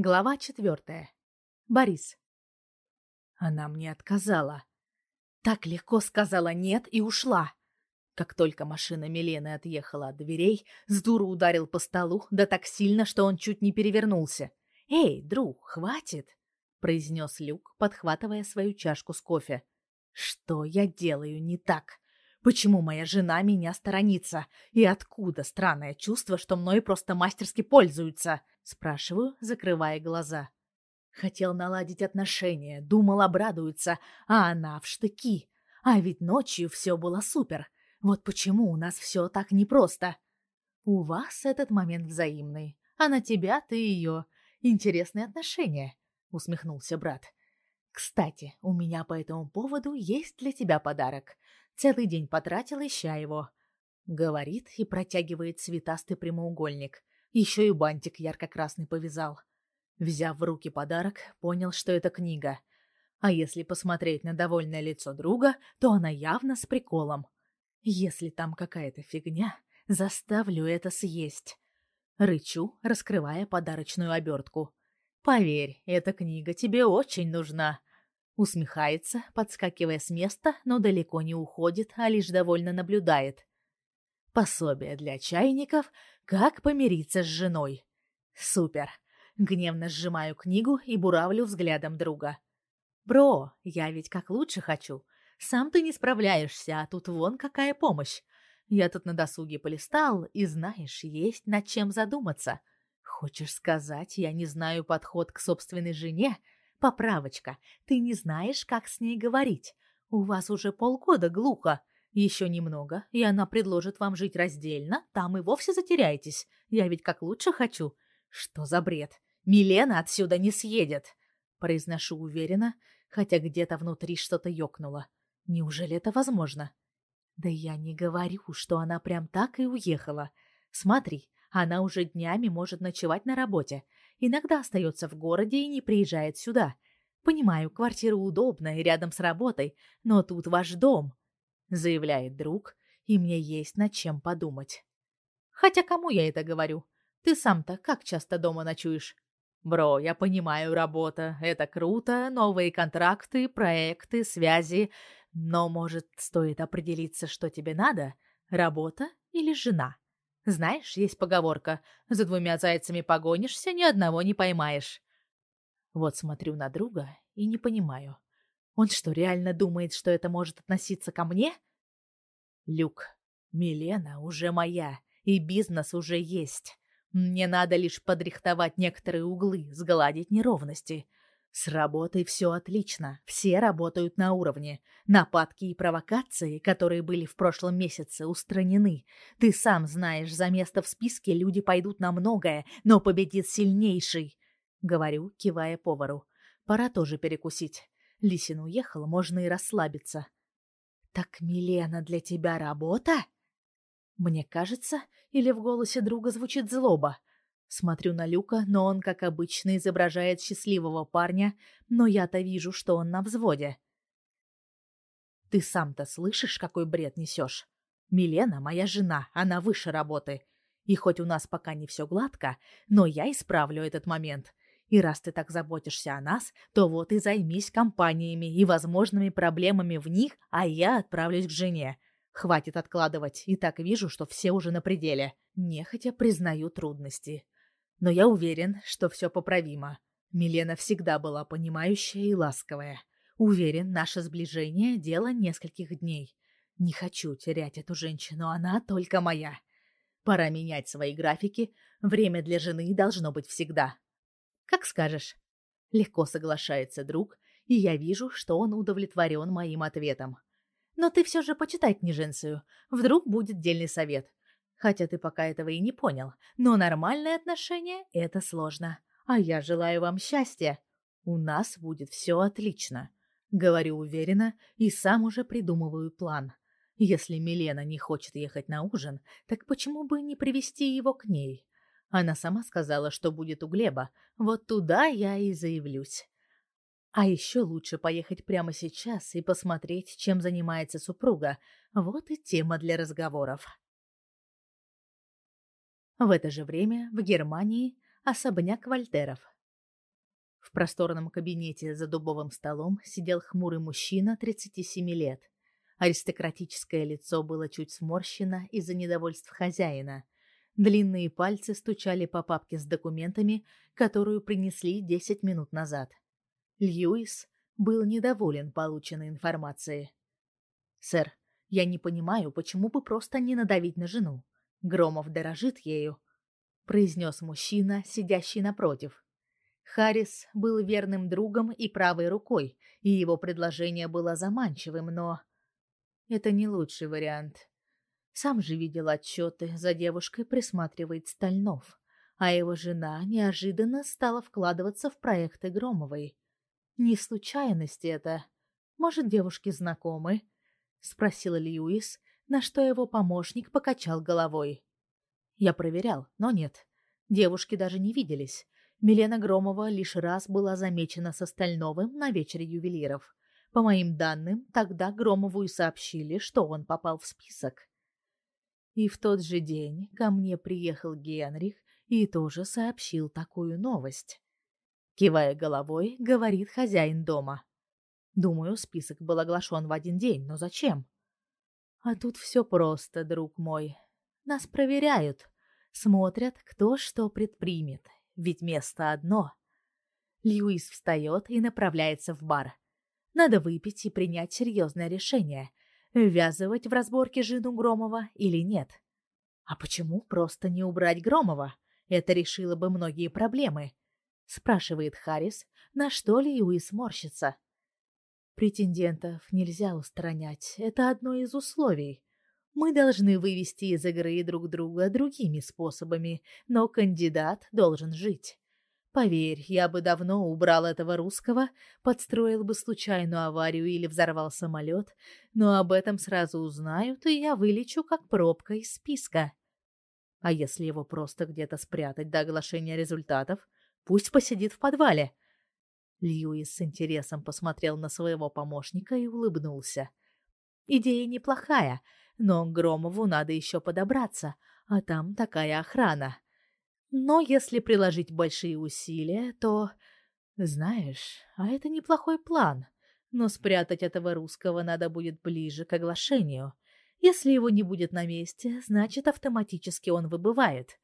Глава четвертая. Борис. Она мне отказала. Так легко сказала «нет» и ушла. Как только машина Милены отъехала от дверей, с дуру ударил по столу, да так сильно, что он чуть не перевернулся. «Эй, друг, хватит!» — произнес Люк, подхватывая свою чашку с кофе. «Что я делаю не так? Почему моя жена меня сторонится? И откуда странное чувство, что мной просто мастерски пользуются?» Спрашиваю, закрывая глаза. Хотел наладить отношения, думал обрадуется, а она в штыки. А ведь ночью все было супер. Вот почему у нас все так непросто. У вас этот момент взаимный, а на тебя ты ее. Интересные отношения, усмехнулся брат. Кстати, у меня по этому поводу есть для тебя подарок. Целый день потратил, ища его. Говорит и протягивает цветастый прямоугольник. Еще и бантик ярко-красный повязал. Взяв в руки подарок, понял, что это книга. А если посмотреть на довольное лицо друга, то она явно с приколом. Если там какая-то фигня, заставлю это съесть. Рычу, раскрывая подарочную обертку. Поверь, эта книга тебе очень нужна. Усмехается, подскакивая с места, но далеко не уходит, а лишь довольно наблюдает. Пособие для чайников «Как помириться с женой». Супер. Гневно сжимаю книгу и буравлю взглядом друга. «Бро, я ведь как лучше хочу. Сам ты не справляешься, а тут вон какая помощь. Я тут на досуге полистал, и знаешь, есть над чем задуматься. Хочешь сказать, я не знаю подход к собственной жене?» Поправочка. Ты не знаешь, как с ней говорить. У вас уже полгода глухо. Еще немного, и она предложит вам жить раздельно, там и вовсе затеряетесь. Я ведь как лучше хочу. Что за бред? Милена отсюда не съедет. Произношу уверенно, хотя где-то внутри что-то ёкнуло. Неужели это возможно? Да я не говорю, что она прям так и уехала. Смотри, она уже днями может ночевать на работе. Иногда остается в городе и не приезжает сюда. Понимаю, квартира удобная, рядом с работой, но тут ваш дом, заявляет друг, и мне есть над чем подумать. Хотя кому я это говорю? Ты сам-то как часто дома ночуешь? Бро, я понимаю, работа это круто, новые контракты, проекты, связи, но, может, стоит определиться, что тебе надо? Работа или жена? Знаешь, есть поговорка «За двумя зайцами погонишься, ни одного не поймаешь». Вот смотрю на друга и не понимаю. Он что, реально думает, что это может относиться ко мне? Люк, Милена уже моя, и бизнес уже есть. Мне надо лишь подрихтовать некоторые углы, сгладить неровности. С работой все отлично, все работают на уровне. Нападки и провокации, которые были в прошлом месяце, устранены. Ты сам знаешь, за место в списке люди пойдут на многое, но победит сильнейший. Говорю, кивая повару. Пора тоже перекусить. Лисин уехал, можно и расслабиться. Так Милена для тебя работа? Мне кажется, или в голосе друга звучит злоба. Смотрю на Люка, но он, как обычно, изображает счастливого парня, но я-то вижу, что он на взводе. Ты сам-то слышишь, какой бред несешь? Милена моя жена, она выше работы. И хоть у нас пока не все гладко, но я исправлю этот момент. И раз ты так заботишься о нас, то вот и займись компаниями и возможными проблемами в них, а я отправлюсь к жене. Хватит откладывать, и так вижу, что все уже на пределе. Нехотя признаю трудности. Но я уверен, что все поправимо. Милена всегда была понимающая и ласковая. Уверен, наше сближение – дело нескольких дней. Не хочу терять эту женщину, она только моя. Пора менять свои графики, время для жены должно быть всегда. Как скажешь. Легко соглашается друг, и я вижу, что он удовлетворен моим ответом. Но ты все же почитай книженцию, вдруг будет дельный совет. Хотя ты пока этого и не понял, но нормальные отношения — это сложно. А я желаю вам счастья. У нас будет все отлично. Говорю уверенно и сам уже придумываю план. Если Милена не хочет ехать на ужин, так почему бы не привести его к ней? Она сама сказала, что будет у Глеба. Вот туда я и заявлюсь. А еще лучше поехать прямо сейчас и посмотреть, чем занимается супруга. Вот и тема для разговоров. В это же время в Германии особняк Вольтеров. В просторном кабинете за дубовым столом сидел хмурый мужчина 37 лет. Аристократическое лицо было чуть сморщено из-за недовольств хозяина. Длинные пальцы стучали по папке с документами, которую принесли 10 минут назад. Льюис был недоволен полученной информацией. «Сэр, я не понимаю, почему бы просто не надавить на жену. Громов дорожит ею», — произнес мужчина, сидящий напротив. Харрис был верным другом и правой рукой, и его предложение было заманчивым, но... Это не лучший вариант. Сам же видел отчеты, за девушкой присматривает Стальнов, а его жена неожиданно стала вкладываться в проекты Громовой. Не случайность это. Может, девушки знакомы? Спросил Льюис, на что его помощник покачал головой. Я проверял, но нет. Девушки даже не виделись. Милена Громова лишь раз была замечена со Стальновым на вечере ювелиров. По моим данным, тогда Громову и сообщили, что он попал в список. И в тот же день ко мне приехал Генрих и тоже сообщил такую новость. Кивая головой, говорит хозяин дома. Думаю, список был оглашен в один день, но зачем? А тут все просто, друг мой. Нас проверяют, смотрят, кто что предпримет, ведь место одно. Льюис встает и направляется в бар. Надо выпить и принять серьезное решение, ввязывать в разборки жену Громова или нет. А почему просто не убрать Громова? Это решило бы многие проблемы. Спрашивает Харрис, на что Льюис морщится. Претендентов нельзя устранять, это одно из условий. Мы должны вывести из игры друг друга другими способами, но кандидат должен жить. Поверь, я бы давно убрал этого русского, подстроил бы случайную аварию или взорвал самолет, но об этом сразу узнают, и я вылечу как пробка из списка. А если его просто где-то спрятать до оглашения результатов, пусть посидит в подвале. Льюис с интересом посмотрел на своего помощника и улыбнулся. Идея неплохая, но Громову надо еще подобраться, а там такая охрана. Но если приложить большие усилия, то... Знаешь, а это неплохой план. Но спрятать этого русского надо будет ближе к оглашению. Если его не будет на месте, значит, автоматически он выбывает.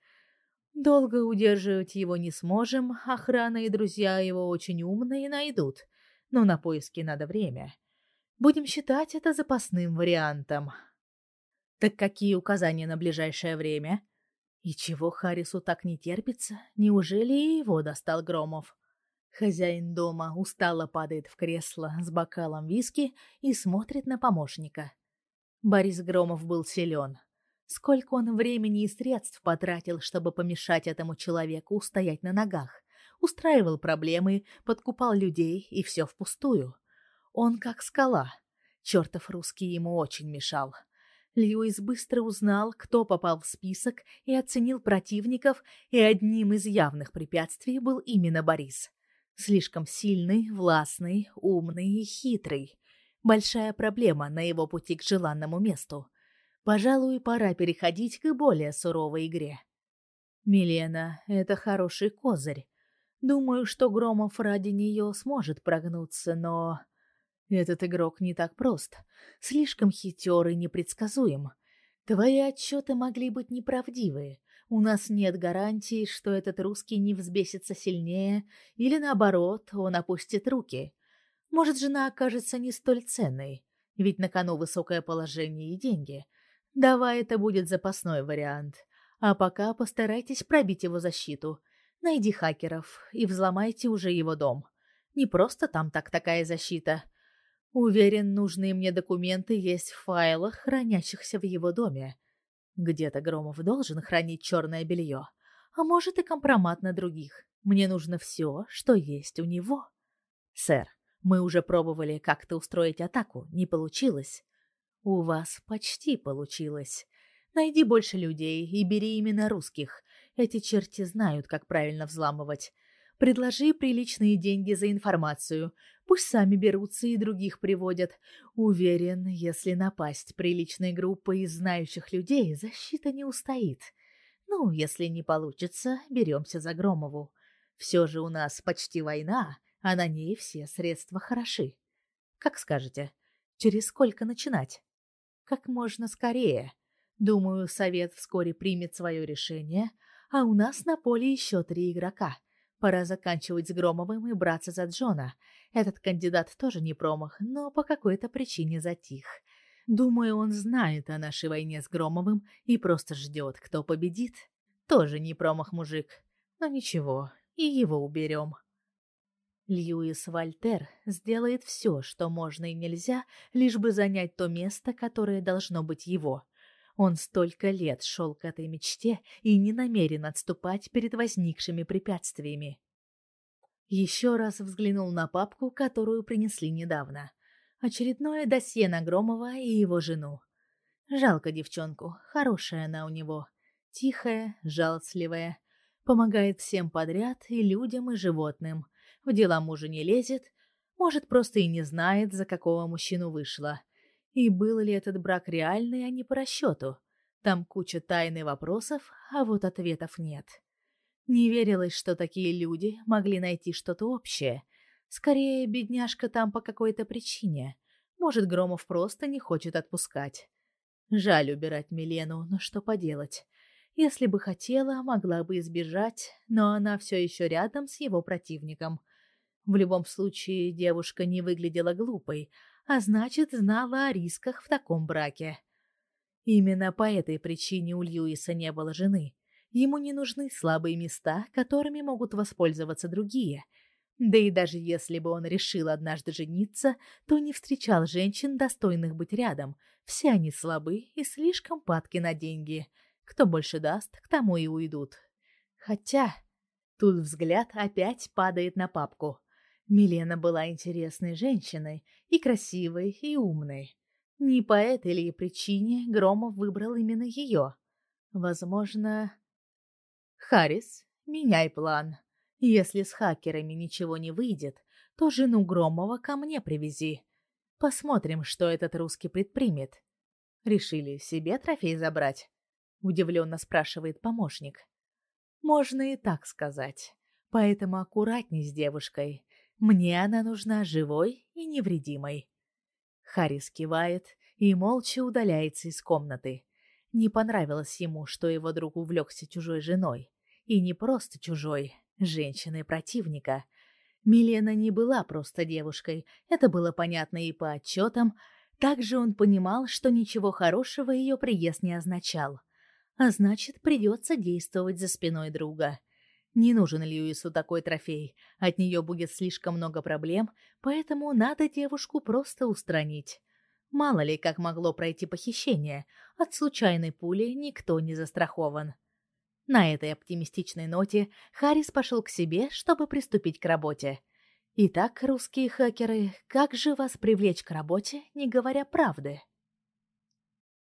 Долго удерживать его не сможем, охрана и друзья его очень умные найдут. Но на поиски надо время. Будем считать это запасным вариантом. Так какие указания на ближайшее время? — и чего Харрису так не терпится? Неужели и его достал Громов? Хозяин дома устало падает в кресло с бокалом виски и смотрит на помощника. Борис Громов был силен. Сколько он времени и средств потратил, чтобы помешать этому человеку устоять на ногах. Устраивал проблемы, подкупал людей, и все впустую. Он как скала. Чертов русский ему очень мешал. Льюис быстро узнал, кто попал в список и оценил противников, и одним из явных препятствий был именно Борис. Слишком сильный, властный, умный и хитрый. Большая проблема на его пути к желанному месту. Пожалуй, пора переходить к более суровой игре. Милена — это хороший козырь. Думаю, что Громов ради нее сможет прогнуться, но... Этот игрок не так прост, слишком хитер и непредсказуем. Твои отчеты могли быть неправдивые. У нас нет гарантии, что этот русский не взбесится сильнее, или наоборот, он опустит руки. Может, жена окажется не столь ценной, ведь на кону высокое положение и деньги. Давай это будет запасной вариант. А пока постарайтесь пробить его защиту. Найди хакеров и взломайте уже его дом. Не просто там так такая защита — Уверен, нужные мне документы есть в файлах, хранящихся в его доме. Где-то Громов должен хранить черное белье, а может и компромат на других. Мне нужно все, что есть у него. Сэр, мы уже пробовали как-то устроить атаку, не получилось. У вас почти получилось. Найди больше людей и бери именно русских. Эти черти знают, как правильно взламывать. Предложи приличные деньги за информацию. Пусть сами берутся и других приводят. Уверен, если напасть приличной группой из знающих людей, защита не устоит. Ну, если не получится, беремся за Громову. Все же у нас почти война, а на ней все средства хороши. Как скажете, через сколько начинать? Как можно скорее. Думаю, совет вскоре примет свое решение, а у нас на поле еще три игрока. Пора заканчивать с Громовым и браться за Джона. Этот кандидат тоже не промах, но по какой-то причине затих. Думаю, он знает о нашей войне с Громовым и просто ждет, кто победит. Тоже не промах мужик. Но ничего, и его уберем. Льюис Вольтер сделает все, что можно и нельзя, лишь бы занять то место, которое должно быть его. Он столько лет шел к этой мечте и не намерен отступать перед возникшими препятствиями. Еще раз взглянул на папку, которую принесли недавно. Очередное досье на Громова и его жену. Жалко девчонку, хорошая она у него. Тихая, жалостливая. Помогает всем подряд, и людям, и животным. В дела мужа не лезет, может, просто и не знает, за какого мужчину вышла. И был ли этот брак реальный, а не по расчету? Там куча тайны вопросов, а вот ответов нет. Не верилось, что такие люди могли найти что-то общее. Скорее, бедняжка там по какой-то причине. Может, Громов просто не хочет отпускать. Жаль убирать Милену, но что поделать. Если бы хотела, могла бы избежать, но она все еще рядом с его противником. В любом случае, девушка не выглядела глупой, а значит, знала о рисках в таком браке. Именно по этой причине у Льюиса не было жены. Ему не нужны слабые места, которыми могут воспользоваться другие. Да и даже если бы он решил однажды жениться, то не встречал женщин, достойных быть рядом. Все они слабы и слишком падки на деньги — кто больше даст, к тому и уйдут. Хотя... Тут взгляд опять падает на папку. Милена была интересной женщиной, и красивой, и умной. Не по этой ли причине Громов выбрал именно ее? Возможно... Харрис, меняй план. Если с хакерами ничего не выйдет, то жену Громова ко мне привези. Посмотрим, что этот русский предпримет. Решили себе трофей забрать? удивленно спрашивает помощник. Можно и так сказать. Поэтому аккуратней с девушкой. Мне она нужна живой и невредимой. Харрис кивает и молча удаляется из комнаты. Не понравилось ему, что его друг увлекся чужой женой. И не просто чужой, женщиной противника. Милена не была просто девушкой, это было понятно и по отчетам. Также он понимал, что ничего хорошего ее приезд не означал а значит, придется действовать за спиной друга. Не нужен Льюису такой трофей, от нее будет слишком много проблем, поэтому надо девушку просто устранить. Мало ли, как могло пройти похищение, от случайной пули никто не застрахован. На этой оптимистичной ноте Харрис пошел к себе, чтобы приступить к работе. Итак, русские хакеры, как же вас привлечь к работе, не говоря правды?